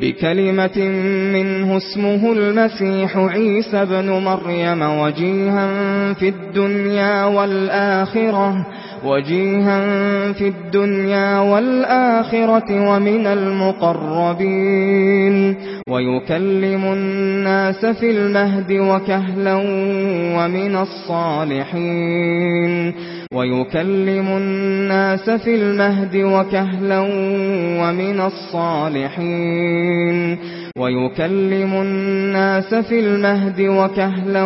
بكلمة منه اسمه المسيح عيسى بن مريم وجيها في الدنيا والآخرة وجيها في الدنيا والآخرة ومن المقربين. ويكلم الناس في المهد وكهلا ومن الصالحين. وَيُكَلِّمُ النَّاسَ فِي الْمَهْدِ وَكَهْلًا وَمِنَ الصَّالِحِينَ. وَيُكَلِّمُ النَّاسَ فِي الْمَهْدِ وَكَهْلًا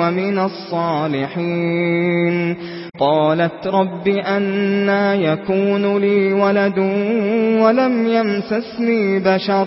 وَمِنَ الصَّالِحِينَ. قَالَتْ رَبِّ أَنَّى يَكُونُ لِي وَلَدٌ وَلَمْ يَمْسَسْنِي بَشَرٌ.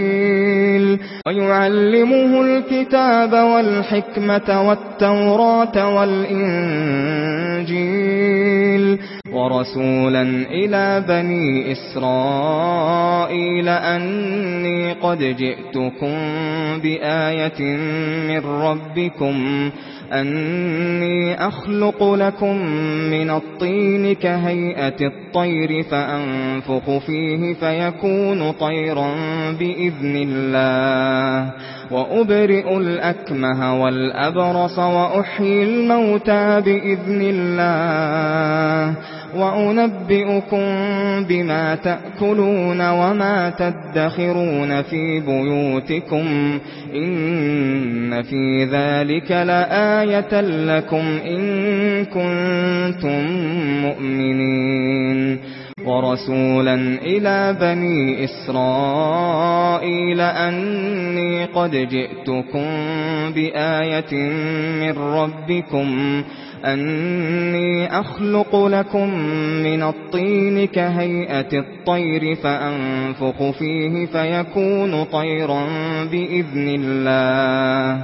الْإِنجِيلَ. وَيُعَلِّمُهُ الْكِتَابَ وَالْحِكْمَةَ وَالتَّوْرَاةَ وَالْإِنْجِيلَ. وَرَسُولًا إِلَى بَنِي إِسْرَائِيلَ أَنِّي قَدْ جِئْتُكُمْ بِآيَةٍ مِنْ رَبِّكُمْ. أني أخلق لكم من الطين كهيئة الطير فأنفق فيه فيكون طيرا بإذن الله وأبرئ الأكمه والأبرص وأحيي الموتى بإذن الله وَأُنَبِّئُكُم بِمَا تَأْكُلُونَ وَمَا تَدَّخِرُونَ فِي بُيُوتِكُمْ إِنَّ فِي ذَلِكَ لَآيَةً لَكُمْ إِن كُنتُم مُّؤْمِنِينَ وَرَسُولًا إِلَى بَنِي إِسْرَائِيلَ أَنِّي قَدْ جِئْتُكُم بِآيَةٍ مِّن رَّبِّكُمْ أني أخلق لكم من الطين كهيئة الطير فأنفق فيه فيكون طيرا بإذن الله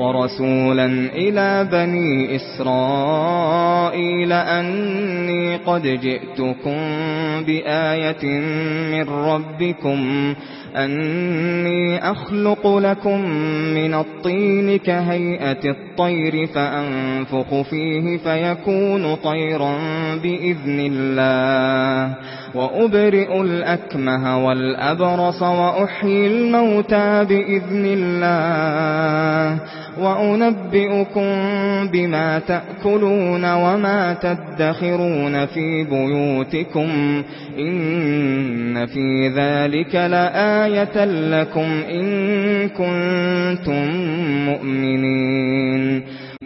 وَرَسُولًا إِلَى بَنِي إِسْرَائِيلَ أَنِّي قَدْ جِئْتُكُمْ بِآيَةٍ مِنْ رَبِّكُمْ أَنِّي أَخْلُقُ لَكُمْ مِنَ الطِّينِ كَهَيْئَةِ الطَّيْرِ فَأَنفُخُ فِيهِ فَيَكُونُ طَيْرًا بِإِذْنِ اللَّهِ وَأُبْرِئُ الْأَكْمَهَ وَالْأَبْرَصَ وَأُحْيِي الْمَوْتَى بِإِذْنِ اللَّهِ وَأُنَبِّئُكُم بِمَا تَأْكُلُونَ وَمَا تَدَّخِرُونَ فِي بُيُوتِكُمْ إِنَّ فِي ذَلِكَ لَآيَةً لَكُمْ إِن كُنتُم مُّؤْمِنِينَ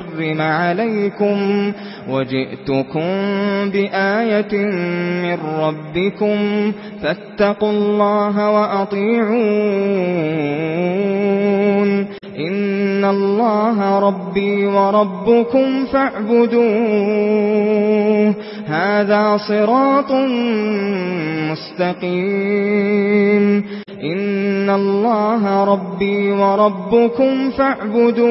حرم عليكم وجئتكم بآية من ربكم فاتقوا الله وأطيعون إن الله ربي وربكم فاعبدوه هذا صراط مستقيم إن الله ربي وربكم فاعبدوه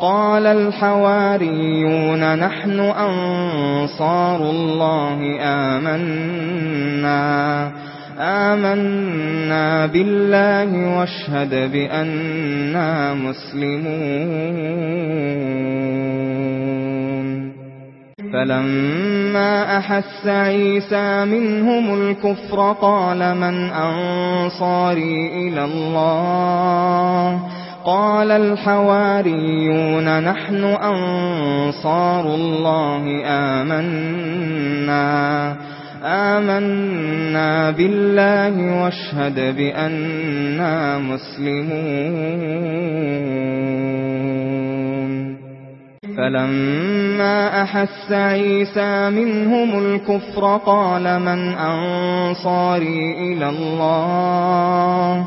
قال الحواريون نحن أنصار الله آمنا آمنا بالله واشهد بأننا مسلمون۔ فلما أحس عيسى منهم الكفر قال من أنصاري إلى الله وقال الحواريون نحن أنصار الله آمنا آمنا بالله واشهد بأننا مسلمون۔ فلما أحس عيسى منهم الكفر قال من أنصاري إلى الله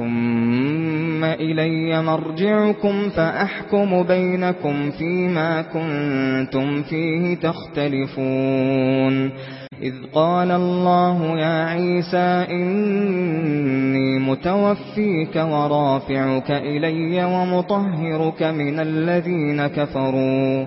ثُمَّ إِلَيَّ مَرْجِعُكُمْ فَأَحْكُمُ بَيْنَكُمْ فِيمَا كُنتُمْ فِيهِ تَخْتَلِفُونَ إِذْ قَالَ اللَّهُ يَا عِيسَى إِنِّي مُتَوَفِّيكَ وَرَافِعُكَ إِلَيَّ وَمُطَهِّرُكَ مِنَ الَّذِينَ كَفَرُوا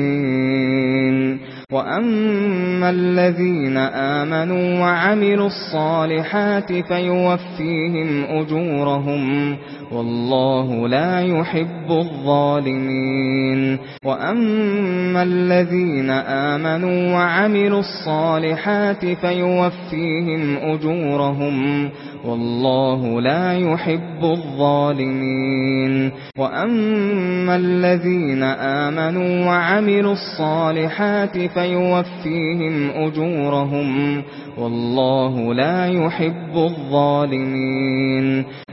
الناصرين وأما الذين آمنوا وعملوا الصالحات فيوفيهم أجورهم والله لا يحب الظالمين. وأما الذين آمنوا وعملوا الصالحات فيوفيهم أجورهم. والله لا يحب الظالمين. وأما الذين آمنوا وعملوا الصالحات فيوفيهم أجورهم. والله لا يحب الظالمين.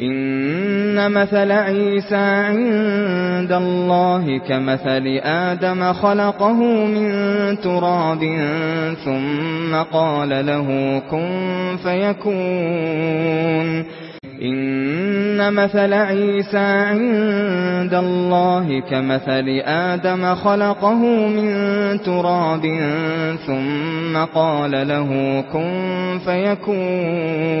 إن مثل عيسى عند الله كمثل آدم خلقه من تراب ثم قال له كن فيكون إن مثل عيسى عند الله كمثل آدم خلقه من تراب ثم قال له كن فيكون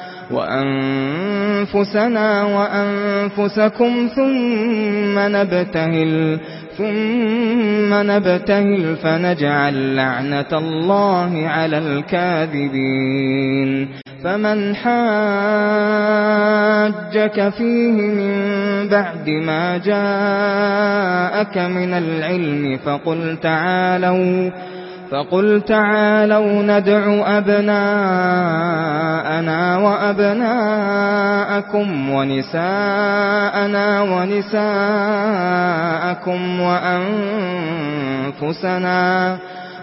وأنفسنا وأنفسكم ثم نبتهل ثم نبتهل فنجعل لعنة الله على الكاذبين فمن حاجك فيه من بعد ما جاءك من العلم فقل تعالوا فقل تعالوا ندع أبناءنا وأبناءكم ونساءنا ونساءكم وأنفسنا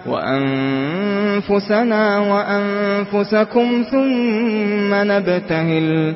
وأنفسنا وأنفسكم ثم نبتهل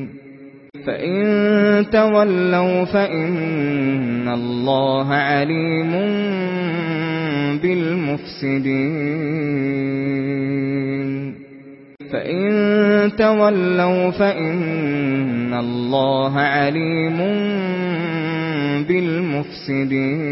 فَإِن تَوَلَّوْا فَإِنَّ اللَّهَ عَلِيمٌ بِالْمُفْسِدِينَ فَإِن تَوَلَّوْا فَإِنَّ اللَّهَ عَلِيمٌ بِالْمُفْسِدِينَ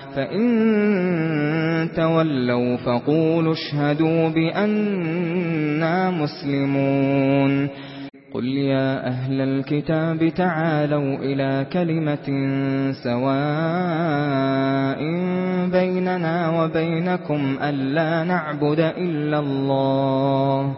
فَإِن تَوَلَّوْا فَقُولُوا اشْهَدُوا بِأَنَّا مُسْلِمُونَ قُلْ يَا أَهْلَ الْكِتَابِ تَعَالَوْا إِلَى كَلِمَةٍ سَوَاءٍ بَيْنَنَا وَبَيْنَكُمْ أَلَّا نَعْبُدَ إِلَّا اللَّهَ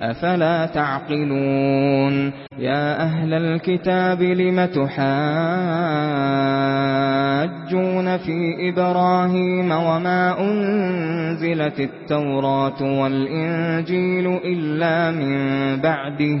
أفلا تعقلون؟ يا أهل الكتاب لم تحاجون في إبراهيم وما أنزلت التوراة والإنجيل إلا من بعده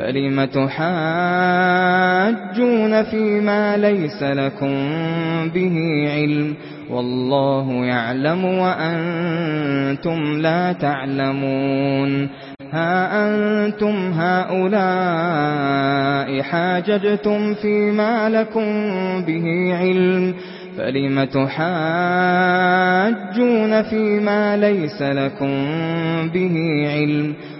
فَلِمَ تُحَاجُّونَ فِيمَا لَيْسَ لَكُمْ بِهِ عِلْمٌ وَاللَّهُ يَعْلَمُ وَأَنْتُمْ لَا تَعْلَمُونَ هَا أَنْتُمْ هَؤُلَاءِ حَاجَجْتُمْ فِيمَا لَكُمْ بِهِ عِلْمٌ فَلِمَ تُحَاجُّونَ فِيمَا لَيْسَ لَكُمْ بِهِ عِلْمٌ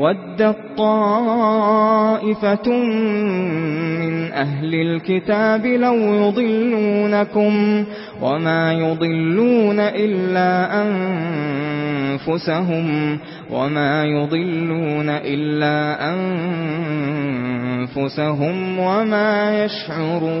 وَدَّ طَائِفَةٌ مِنْ أَهْلِ الْكِتَابِ لَوْ يُضِلُّونَكُمْ وَمَا يُضِلُّونَ إِلَّا أَنْفُسَهُمْ وَمَا يُضِلُّونَ إِلَّا أَنْفُسَهُمْ وَمَا يَشْعُرُونَ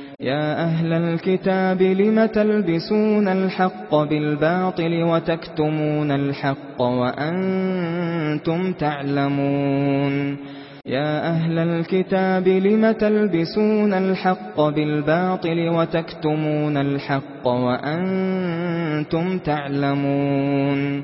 يا أهل الكتاب لم تلبسون الحق بالباطل وتكتمون الحق وأنتم تعلمون؟ يا أهل الكتاب لم تلبسون الحق بالباطل وتكتمون الحق وأنتم تعلمون؟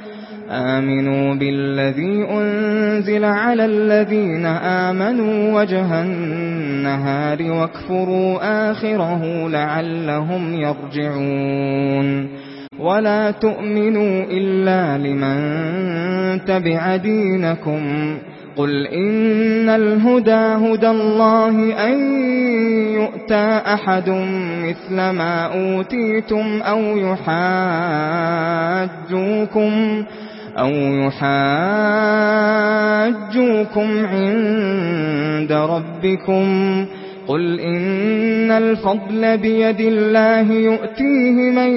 آمنوا بالذي أنزل على الذين آمنوا وجه النهار واكفروا آخره لعلهم يرجعون ولا تؤمنوا إلا لمن تبع دينكم قل إن الهدى هدى الله أن يؤتى أحد مثل ما أوتيتم أو يحاجوكم أو أَوْ يُحَاجُّوكُمْ عِندَ رَبِّكُمْ قُلْ إِنَّ الْفَضْلَ بِيَدِ اللَّهِ يُؤْتِيهِ مَن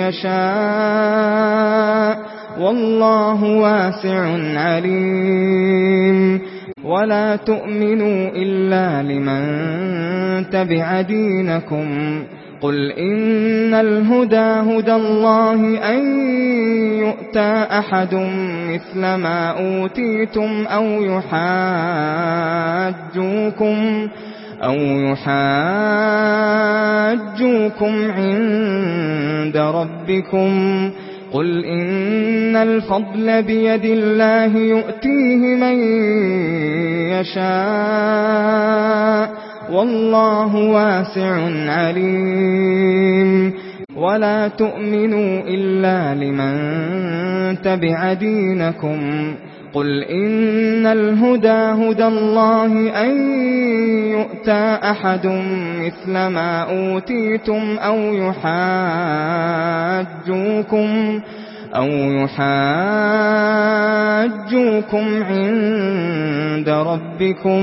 يَشَاءُ وَاللَّهُ وَاسِعٌ عَلِيمٌ. وَلَا تُؤْمِنُوا إِلَّا لِمَن تَبِعَ دِينَكُمْ قل إن الهدى هدى الله أن يؤتى أحد مثل ما أوتيتم أو يحاجوكم أو يحاجوكم عند ربكم قل إن الفضل بيد الله يؤتيه من يشاء والله واسع عليم. ولا تؤمنوا إلا لمن تبع دينكم. قل إن الهدى هدى الله أن يؤتى أحد مثل ما أوتيتم أو يحاجوكم أو يحاجوكم عند ربكم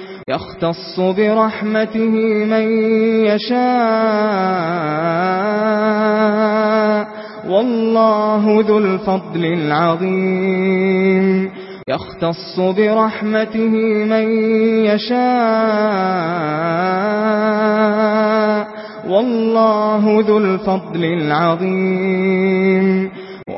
يختص برحمته من يشاء. والله ذو الفضل العظيم. يختص برحمته من يشاء. والله ذو الفضل العظيم.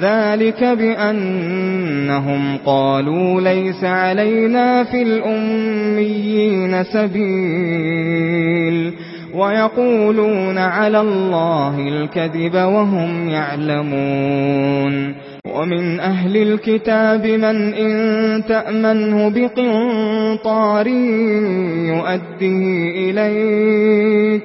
ذلك بأنهم قالوا ليس علينا في الأميين سبيل ويقولون على الله الكذب وهم يعلمون ومن أهل الكتاب من إن تأمنه بقنطار يؤديه إليك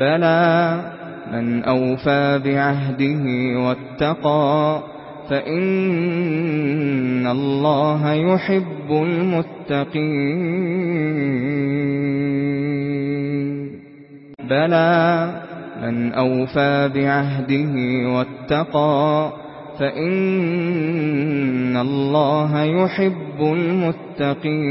بلى من أوفى بعهده واتقى فإن الله يحب المتقين. بلى من أوفى بعهده واتقى فإن الله يحب المتقين.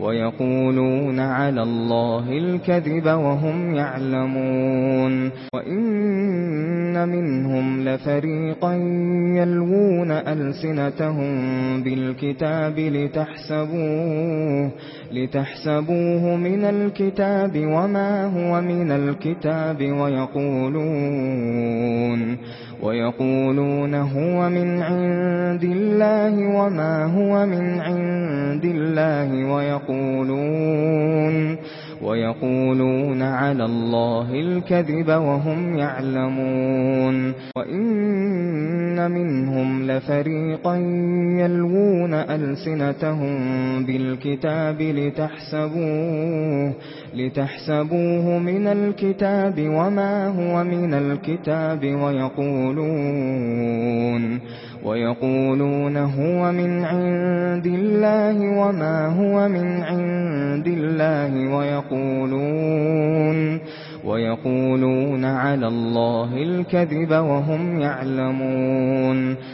ويقولون على الله الكذب وهم يعلمون وإن منهم لفريقا يلوون ألسنتهم بالكتاب لتحسبوه لتحسبوه من الكتاب وما هو من الكتاب ويقولون ويقولون هو من عند الله وما هو من عند الله ويقولون ويقولون على الله الكذب وهم يعلمون وإن منهم لفريقا يلوون ألسنتهم بالكتاب لتحسبوه لِتَحْسَبُوهُ مِنَ الْكِتَابِ وَمَا هُوَ مِنَ الْكِتَابِ وَيَقُولُونَ وَيَقُولُونَ هُوَ مِنْ عِندِ اللَّهِ وَمَا هُوَ مِنْ عِندِ اللَّهِ وَيَقُولُونَ وَيَقُولُونَ عَلَى اللَّهِ الْكَذِبَ وَهُمْ يَعْلَمُونَ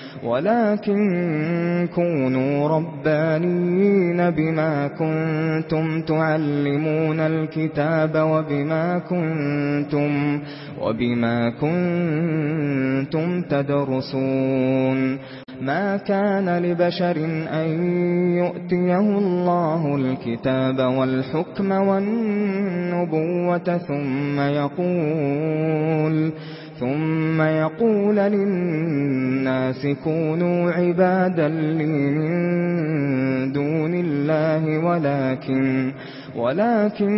ولكن كونوا ربانين بما كنتم تعلمون الكتاب وبما كنتم وبما كنتم تدرسون ما كان لبشر أن يؤتيه الله الكتاب والحكم والنبوة ثم يقول ثُمَّ يَقُولُ لِلنَّاسِ كُونُوا عِبَادًا لِّي مِن دُونِ اللَّهِ وَلَكِن وَلَكِن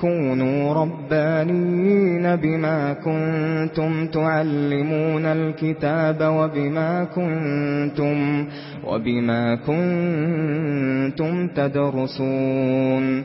كُونُوا رَبَّانِيِّينَ بِمَا كُنتُمْ تُعَلِّمُونَ الْكِتَابَ وَبِمَا كُنتُمْ وَبِمَا كُنتُمْ تَدْرُسُونَ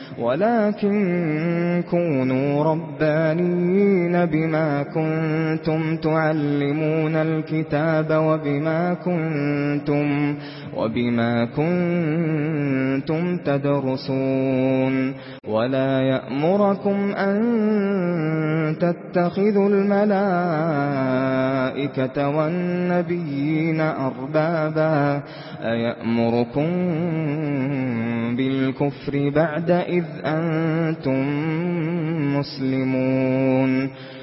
ولكن كونوا ربانين بما كنتم تعلمون الكتاب وبما كنتم تعلمون وَبِمَا كُنتُمْ تَدْرُسُونَ وَلَا يَأْمُرُكُمْ أَن تَتَّخِذُوا الْمَلَائِكَةَ وَالنَّبِيِّينَ أَرْبَابًا أَيَأْمُرُكُمْ بِالْكُفْرِ بَعْدَ إِذْ أَنْتُمْ مُسْلِمُونَ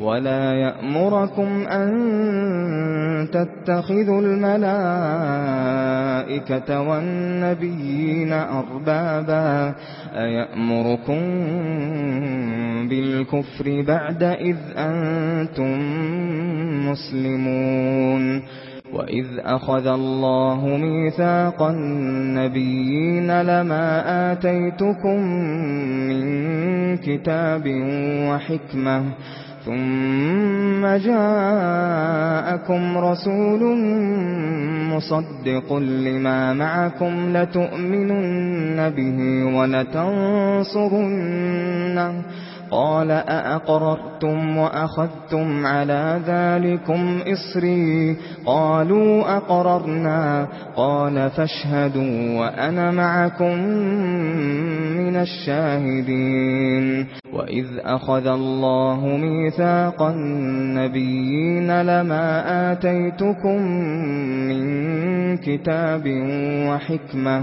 ولا يأمركم أن تتخذوا الملائكة والنبيين أربابا أيأمركم بالكفر بعد إذ أنتم مسلمون وَإِذْ أَخَذَ اللَّهُ مِيثَاقَ النَّبِيِّينَ لَمَا آتَيْتُكُم مِّن كِتَابٍ وَحِكْمَةٍ ثُمَّ جَاءَكُمْ رَسُولٌ مُصَدِّقٌ لِمَا مَعَكُمْ لَتُؤْمِنُنَّ بِهِ وَلَتَنصُرُنَّهُ قال أأقررتم وأخذتم على ذلكم إصري؟ قالوا أقررنا. قال فاشهدوا وأنا معكم من الشاهدين. وإذ أخذ الله ميثاق النبيين لما آتيتكم من كتاب وحكمة.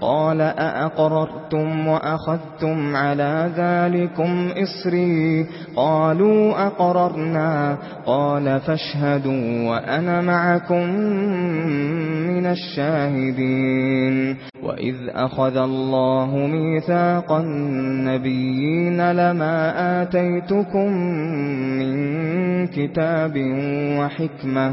قال أأقررتم وأخذتم على ذلكم إصري؟ قالوا أقررنا. قال فاشهدوا وأنا معكم من الشاهدين. وإذ أخذ الله ميثاق النبيين لما آتيتكم من كتاب وحكمة.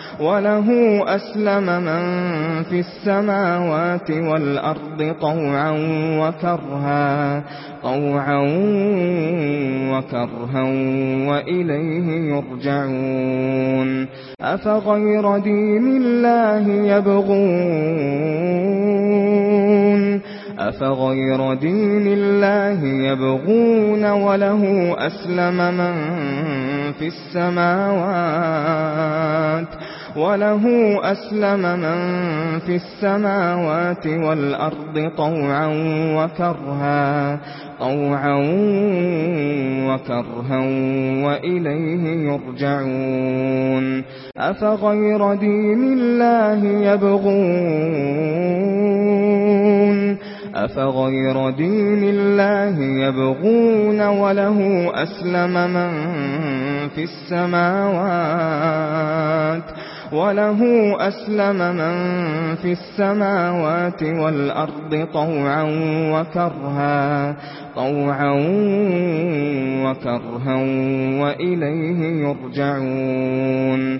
وله أسلم من في السماوات والأرض طوعا وكرها طوعا وكرها وإليه يرجعون. أفغير دين الله يبغون؟ أفغير دين الله يبغون وله أسلم من في السماوات وله أسلم من في السماوات والأرض طوعا وكرها طوعا وكرها وإليه يرجعون. أفغير دين الله يبغون؟ أفغير دين الله يبغون وله أسلم من في السماوات وَلَهُ أَسْلَمَ مَن فِي السَّمَاوَاتِ وَالْأَرْضِ طَوْعًا وَكَرْهًا طَوْعًا وَكَرْهًا وَإِلَيْهِ يُرْجَعُونَ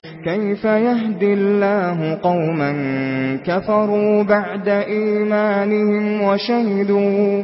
كيف يهدي الله قوما كفروا بعد إيمانهم وشهدوا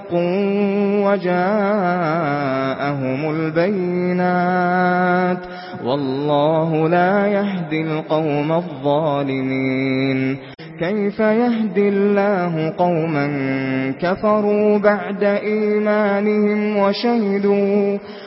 حق وجاءهم البينات. والله لا يهدي القوم الظالمين. كيف يهدي الله قوما كفروا بعد إيمانهم وشهدوا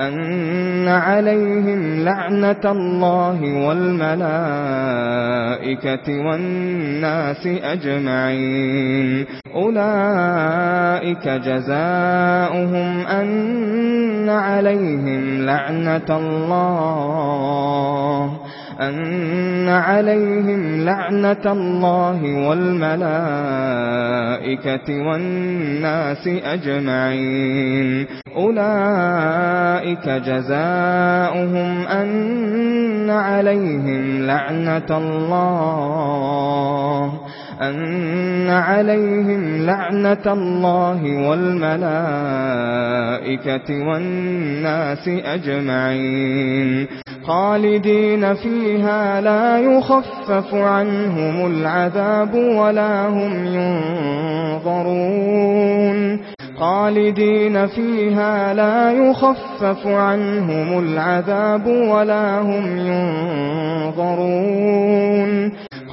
أن عليهم لعنة الله والملائكة والناس أجمعين أولئك جزاؤهم أن عليهم لعنة الله أن عليهم لعنة الله والملائكة والناس أجمعين أولئك جزاؤهم أن عليهم لعنة الله أن عليهم لعنة الله والملائكة الْمَلَائِكَةِ وَالنَّاسِ أَجْمَعِينَ خَالِدِينَ فِيهَا لَا يُخَفَّفُ عَنْهُمُ الْعَذَابُ وَلَا هُمْ يُنظَرُونَ خَالِدِينَ فِيهَا لَا يُخَفَّفُ عَنْهُمُ الْعَذَابُ وَلَا هُمْ يُنظَرُونَ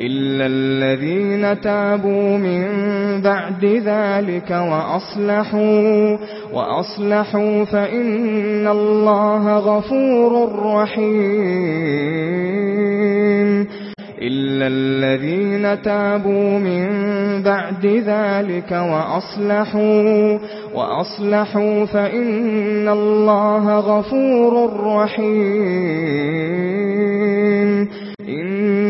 إلا الذين تابوا من بعد ذلك وأصلحوا وأصلحوا فإن الله غفور رحيم. إلا الذين تابوا من بعد ذلك وأصلحوا وأصلحوا فإن الله غفور رحيم.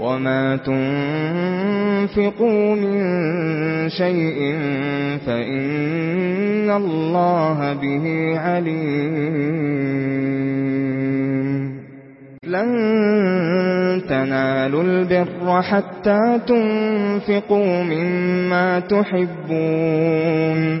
وما تنفقوا من شيء فإن الله به عليم لن تنالوا البر حتى تنفقوا مما تحبون